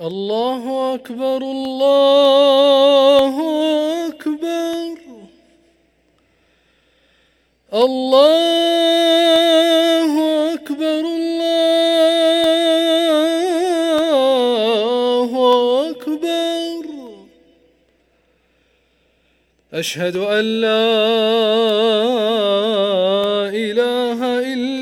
الله أكبر الله أكبر الله أكبر الله أكبر أشهد أن لا إله إلا